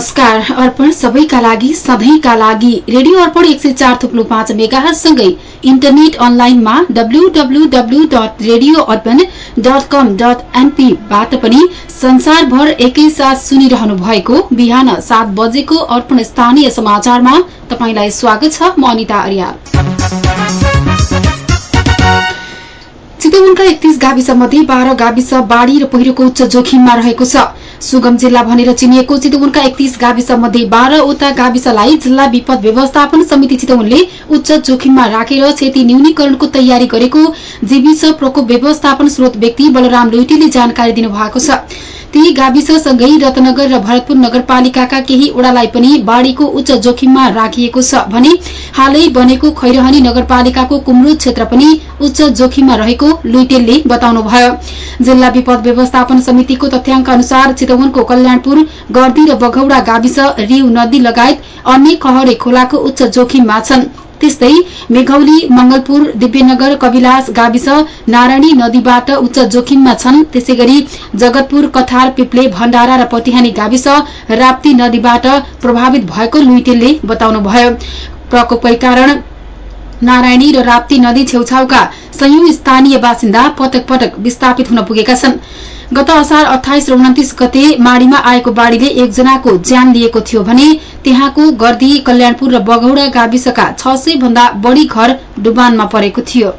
नमस्कार। अर्पण सबैका लागि सधैँका लागि रेडियो अर्पण एक सय चार थुप्लो पाँच मेगासँगै इन्टरनेट अनलाइनमा डब्लूडब्लूडब्लू dot radio Arpan dot com dot एनपीबाट पनि संसारभर एकैसाथ सुनिरहनु भएको बिहान सात बजेको अर्पण स्थानीय समाचारमा तपाईँलाई स्वागत छ। म अनिता अर्याल चितवनका एकतीस गाविस मध्ये बाह्र गाविस बाढ़ी र पहिरोको उच्च जोखिममा रहेको छ। सुगम जिल्ला भनेर चिनिएको चितवनका एकतीस गाविस मध्ये बाह्रवटा गाविसलाई जिल्ला विपद व्यवस्थापन समिति चितवनले उच्च जोखिममा राखेर क्षति न्यूनीकरणको तयारी गरेको जीविस प्रकोप व्यवस्थापन स्रोत व्यक्ति बलराम लुइटीले जानकारी दिनुभएको छ। ती गाविससँगै रत्नगर र भरतपुर नगरपालिकाका केही ओड़ालाई पनि बाढ़ीको उच्च जोखिममा राखिएको छ भने हालै बनेको खैरहनी नगरपालिकाको कुमरूद क्षेत्र पनि उच्च जोखिममा रहेको लुइटेलले बताउनुभयो। जिल्ला विपद व्यवस्थापन समितिको तथ्याङ्क अनुसार चितवनको कल्याणपुर गर्दी र बघौड़ा गाविस रिउ नदी लगायत अन्य खहरे खोलाको उच्च जोखिममा छन्। त्यस्तै मेघौली मंगलपुर दिव्यनगर कविलास गाविस नारायणी नदीबाट उच्च जोखिममा छन्। त्यसै गरी जगतपुर कथार पिप्ले भण्डारा र पटिहानी गाविस राप्ती नदीबाट प्रभावित भएको लुइटेलले बताउनुभयो। कारण नारायणी र राप्ती नदी छेउछाउका संयौं स्थानीय बासिन्दा पटक पटक विस्थापित हुन पुगेका छन्। गत असार अठाइस र उन्तिस गते माड़ीमा आएको बाढ़ीले एकजनाको ज्यान लिएको थियो भने त्यहाँको गर्दी कल्याणपुर र बगौड़ा गाविसका छ सय भन्दा बढ़ी घर डुबानमा परेको थियो।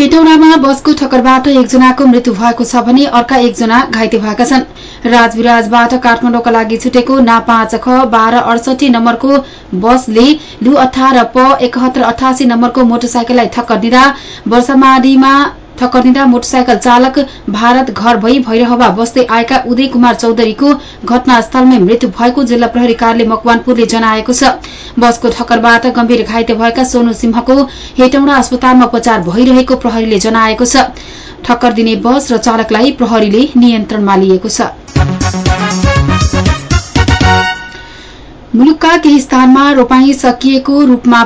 हेटौडामा बसको ठक्करबाट एकजनाको मृत्यु भएको छ भने अर्का एकजना घाइते भएका छन्। राजविराजबाट काठमाडौँका लागि छुटेको ना पाँच ख बाह्र अडसठी नम्बरको बसले लु अठार प एकहत्तर अठासी नम्बरको मोटरसाइकललाई ठक्कर दिँदा वर्षामाडीमा ठक्कर दिँदा मोटरसाइकल चालक भारत घर भई भैरहवा बस्दै आएका उदय कुमार चौधरीको घटनास्थलमै मृत्यु भएको जिल्ला प्रहरी कार्यालय मकवानपुरले जनाएको छ। बसको ठक्करबाट गम्भीर घाइते भएका सोनु सिंहको हेटौँडा अस्पतालमा उपचार भइरहेको प्रहरीले जनाएको छ। ठक्कर दिने बस र चालकलाई प्रहरीले नियन्त्रणमा लिएको छ। मुलुकका केही स्थानमा रोपाई सकिएको रूपमा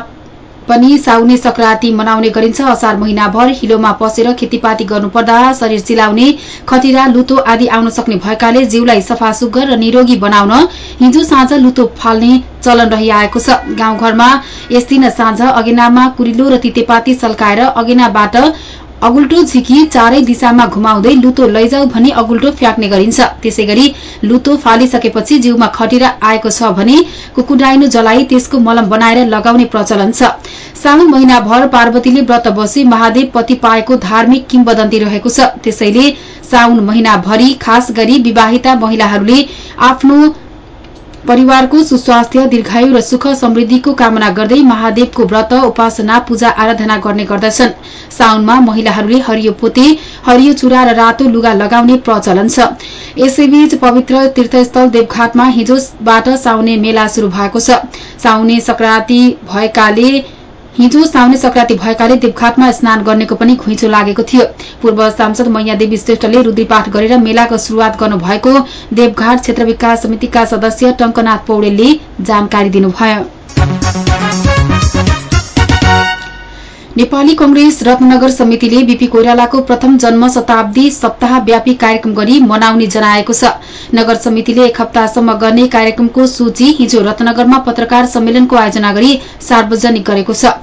पनि साउने संक्रान्ति मनाउने गरिन्छ। असार महिनाभर हिलोमा पसेर खेतीपाती गर्नुपर्दा शरीर चिलाउने खटिरा लुतो आदि आउन सक्ने भएकाले जिउलाई सफा सुग्घर र निरोगी बनाउन हिजो साँझ लुतो फाल्ने चलन रहिआएको छ। गाउँघरमा यस दिन साँझ अगेनामा कुरिलो र तितेपाती सल्काएर अगेनाबाट अगुल्टो झिकी चारै दिशामा घुमाउँदै लुतो लैजाऊ भनी अगुल्टो फ्याँक्ने गरिन्छ। त्यसै गरी लुतो फालिसकेपछि जिउमा खटिरा आएको छ भने कुकुडाइनो जलाई त्यसको मलम बनाएर लगाउने प्रचलन छ। साउन महिनाभर पार्वतीले व्रत बसी महादेव पति पाएको धार्मिक किम्बदन्ती रहेको छ। त्यसैले साउन महिनाभरि खास गरी विवाहिता महिलाहरूले आफ्नो परिवारको सुस्वास्थ्य दीर्घायु र सुख समृद्धिको कामना गर्दै महादेवको व्रत उपासना पूजा आराधना गर्ने गर्दछन्। साउनमा महिलाहरूले हरियो पोते हरियो चुरा र रातो लुगा लगाउने प्रचलन छ। यसैबीच पवित्र तीर्थस्थल देवघाटमा हिजोबाट साउने मेला शुरू भएको छ। साउने संक्रान्ति भएकाले हिजो साउने संक्रान्ति भएकाले देवघाटमा स्नान गर्नेको पनि घुइँचो लागेको थियो। पूर्व सांसद मैयादेवी श्रेष्ठले रुद्रीपाठ गरेर मेलाको शुरूआत गर्नुभएको देवघाट क्षेत्र विकास समितिका सदस्य टंकनाथ पौडेलले जानकारी दिनुभयो। नेपाली कंग्रेस रत्नगर समितिले बीपी कोइरालाको प्रथम जन्म शताब्दी सप्ताहव्यापी कार्यक्रम गरी मनाउने जनाएको छ। नगर समितिले एक हप्तासम्म गर्ने कार्यक्रमको सूची हिजो रत्नगरमा पत्रकार सम्मेलनको आयोजना गरी सार्वजनिक गरेको छ।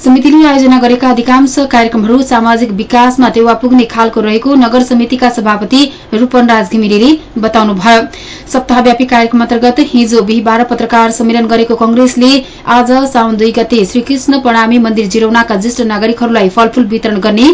समितिले आयोजना गरेका अधिकांश कार्यक्रमहरू सामाजिक विकासमा टेवा पुग्ने खालको रहेको नगर समितिका सभापति रूपनराज घिमिरेले बताउनुभयो। सप्ताहव्यापी कार्यक्रम अन्तर्गत हिजो बिहिबार पत्रकार सम्मेलन गरेको कंग्रेसले आज साउन दुई गते श्रीकृष्ण प्रणामी मन्दिर जिरौनाका ज्येष्ठ नागरिकहरूलाई फलफूल वितरण गर्ने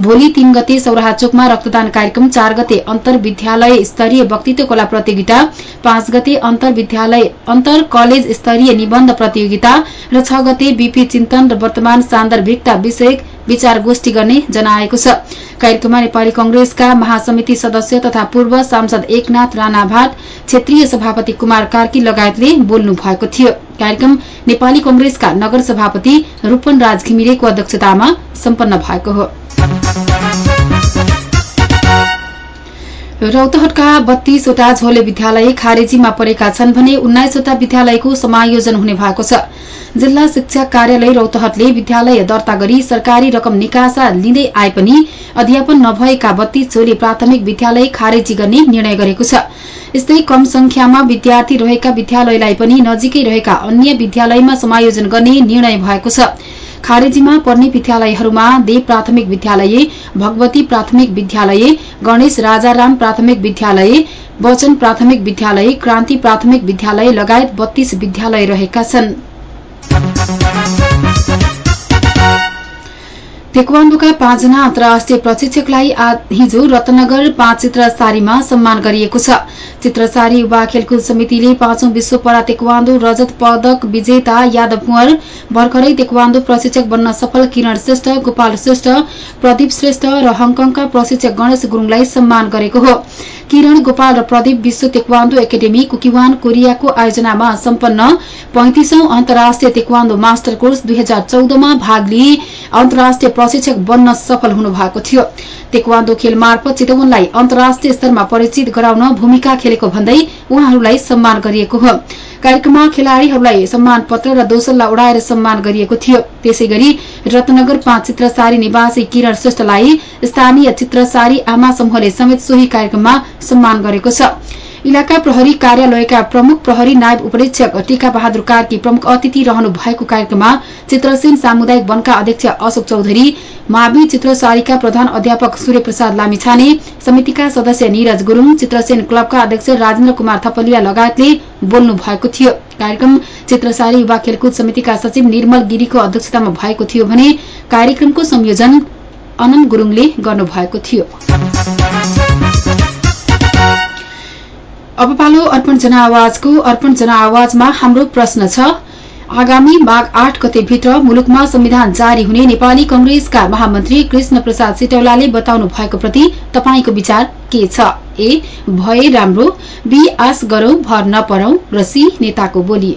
भोलि तीन गते सौराहा चोकमा रक्तदान कार्यक्रम चार गते अन्तर विद्यालय स्तरीय वक्तित्व कला प्रतियोगिता पाँच गते अन्तर कलेज स्तरीय निबन्ध प्रतियोगिता र छ गते बीपी चिन्तन र वर्तमान सान्दर्भिकता विषयक विचार गोष्ठी गर्ने जनाएको छ। कार्यक्रममा नेपाली कंग्रेसका महासमिति सदस्य तथा पूर्व सांसद एकनाथ राणा भाट क्षेत्रीय सभापति कुमार कार्की लगायतले बोल्नु भएको थियो। कार्यक्रम नेपाली कंग्रेसका नगर सभापति रूपन राज घिमिरेको अध्यक्षतामा सम्पन्न भएको हो। रौतहटका बत्तीसवटा झोले विद्यालय खारेजीमा परेका छन् भने उन्नाइसवटा विद्यालयको समायोजन हुने भएको छ। जिल्ला शिक्षा कार्यालय रौतहटले विद्यालय दर्ता गरी सरकारी रकम निकासा लिँदै आए पनि अध्यापन नभएका बत्तीस झोले प्राथमिक विद्यालय खारेजी गर्ने निर्णय गरेको छ। यस्तै कम संख्यामा विद्यार्थी रहेका विद्यालयलाई पनि नजिकै रहेका अन्य विद्यालयमा समायोजन गर्ने निर्णय भएको छ। खारेजीमा पर्ने विद्यालयहरूमा देव प्राथमिक विद्यालय भगवती प्राथमिक विद्यालय गणेश राजाराम प्राथमिक विद्यालय वचन प्राथमिक विद्यालय क्रान्ति प्राथमिक विद्यालय लगायत बत्तीस विद्यालय रहेका छन्। तेक्वाण्डोका पाँचजना अन्तर्राष्ट्रिय प्रशिक्षकलाई हिजो रत्नगर पाँच चित्रसारीमा सम्मान गरिएको छ। चित्रसारी युवा खेलकुद समितिले पाँचौं विश्व परा तेक्वान्दो रजत पदक विजेता यादव कुंवर भर्खरै तेक्वान्दो प्रशिक्षक बन्न सफल किरण श्रेष्ठ गोपाल श्रेष्ठ प्रदीप श्रेष्ठ र हङकङका प्रशिक्षक गणेश गुरूङलाई सम्मान गरेको हो। किरण गोपाल र प्रदीप विश्व तेक्वान्दो एकाडेमी कुकिवान कोरियाको आयोजनामा सम्पन्न पैंतिसौं अन्तर्राष्ट्रिय तेक्वान्दो मास्टर कोर्स दुई हजार भाग लिई अन्तर्राष्ट्रिय प्रशिक्षक बन्न सफल हुनु भएको थियो। तेक्वान्दो खेल मार्फत चितवनलाई अन्तर्राष्ट्रिय स्तरमा परिचित गराउन भूमिका खेलेको भन्दै उहाँहरूलाई सम्मान गरिएको हो। कार्यक्रममा खेलाड़ीहरूलाई सम्मान पत्र र दोसल्ला उडाएर सम्मान गरिएको थियो। त्यसै गरी रत्नगर पाँच चित्रसारी निवासी किरण श्रेष्ठलाई स्थानीय चित्रसारी आमा समूहले समेत सोही कार्यक्रममा सम्मान गरेको छ। इलाका प्रहरी कार्यालयका प्रमुख प्रहरी नायब उपरीक्षक टीका बहादुर कार्की प्रमुख अतिथि रहनु भएको कार्यक्रममा चित्रसेन सामुदायिक वनका अध्यक्ष अशोक चौधरी मावि चित्रसारीका प्रधान अध्यापक सूर्य प्रसाद लामिछाने समितिका सदस्य निरज गुरूङ चित्रसेन क्लबका अध्यक्ष राजेन्द्र कुमार थपलिया लगायतले बोल्नु भएको थियो। कार्यक्रम चित्रसारी युवा खेलकुद समितिका सचिव निर्मल गिरीको अध्यक्षतामा भएको थियो भने कार्यक्रमको संयोजन अनन्त गुरूङले गर्नुभएको थियो। अब पालो अर्पण जनाआवाजको अर्पण जनाआवाजमा हाम्रो प्रश्न छ। आगामी माघ आठ गतेभित्र मुलुकमा संविधान जारी हुने नेपाली कंग्रेसका महामन्त्री कृष्ण प्रसाद सिटौलाले बताउनु भएको प्रति तपाईँको विचार के छ? ए भए राम्रो बी आश गरौं भर नपरौं र सी नेताको बोली।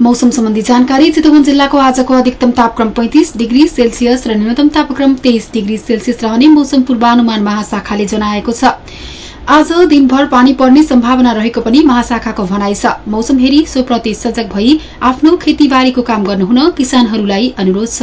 मौसम सम्बन्धी जानकारी चितवन जिल्लाको आजको अधिकतम तापक्रम पैंतिस डिग्री सेल्सियस र न्यूनतम तापक्रम तेइस डिग्री सेल्सियस रहने मौसम पूर्वानुमान महाशाखाले जनाएको छ। आज दिनभर पानी पर्ने सम्भावना रहेको पनि महाशाखाको भनाइ छ। मौसम हेरी सोप्रति सजग भई आफ्नो खेतीबारीको काम गर्नुहुन किसानहरूलाई अनुरोध छ।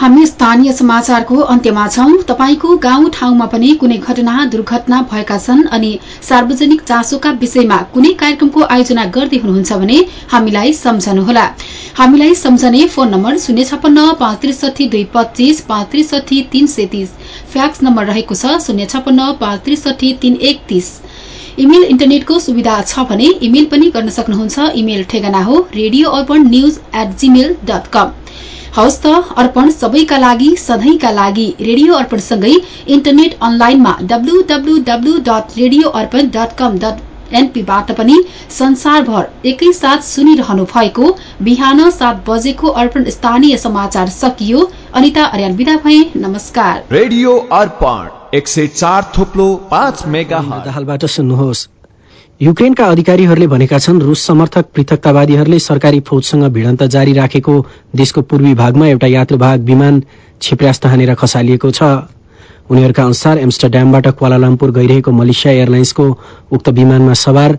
हामी स्थानीय समाचारको अन्त्यमा छौं। तपाईँको गाउँ ठाउँमा पनि कुनै घटना दुर्घटना भएका छन् अनि सार्वजनिक चासोका विषयमा कुनै कार्यक्रमको आयोजना गर्दै हुनुहुन्छ भने हामीलाई सम्झनुहोला। हामीलाई सम्झने फोन नम्बर शून्य छपन्न पाँच त्रिसठी दुई पच्चिस पाँच त्रिसठी तीन सय तीस। फ्याक्स नम्बर रहेको छ शून्य छपन्न पाँच त्रिसठी तीन एकतीस इमेल इन्टरनेटको सुविधा छ भने इमेल पनि गर्न सक्नुहुन्छ। इमेल ठेगाना हो radio Arpan news at Gmail dot com. हवस् त अर्पण सबैका लागि सधैँका लागि रेडियो अर्पणसँगै इन्टरनेट अनलाइनमा डब्लूडब्लूडब्लू dot radio Arpan dot com dot एनपीबाट पनि संसारभर एकैसाथ सुनिरहनु भएको बिहान सात बजेको अर्पण स्थानीय समाचार सकियो। अनिता अर्याल विदा भए। नमस्कार। रेडियो अर्पण एक सय चार थोप्लो पाँच मेगा सुन्नुहोस्। युक्रेनका अधिकारीहरूले भनेका छन् रुस समर्थक पृथकतावादीहरूले सरकारी फौजसँग भिडन्त जारी राखेको देशको पूर्वी भागमा एउटा यात्रुवाहक विमान छिप्रास्त हानेर खसालिएको छ। उनीहरूका अनुसार एम्स्टरड्यामबाट क्वालालम्पुर गइरहेको मलेसिया एयरलाइन्सको उक्त विमानमा सवार